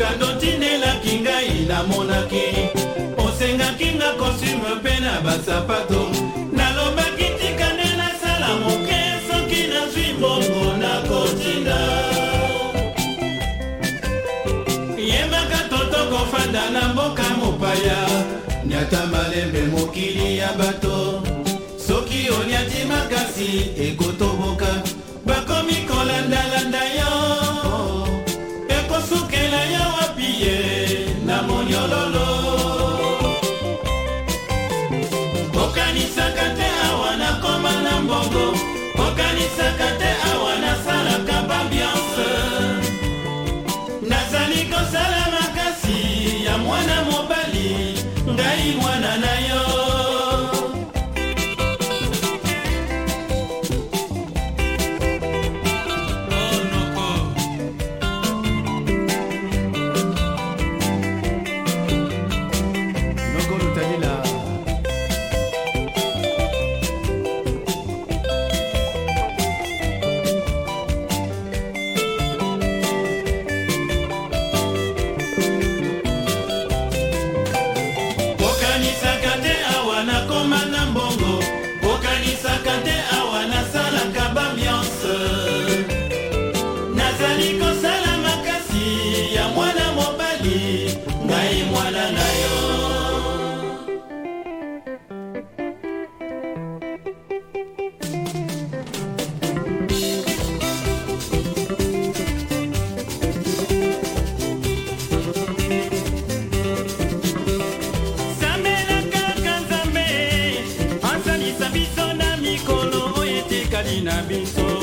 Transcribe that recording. mokando tindelaki ngai namonaki osengaki nga kostume mpe na basapato nalobaki tika nde nasala moke soki nazwi mbongo nakotinda yembaka toto kofanda na mboka mopaya niata malembe mokili ya bato soki oniati makasi eko nakanisaka te awa nasalaka bambiance nazali kosala makasi ya mwana mobali ngai mwana na ye na biso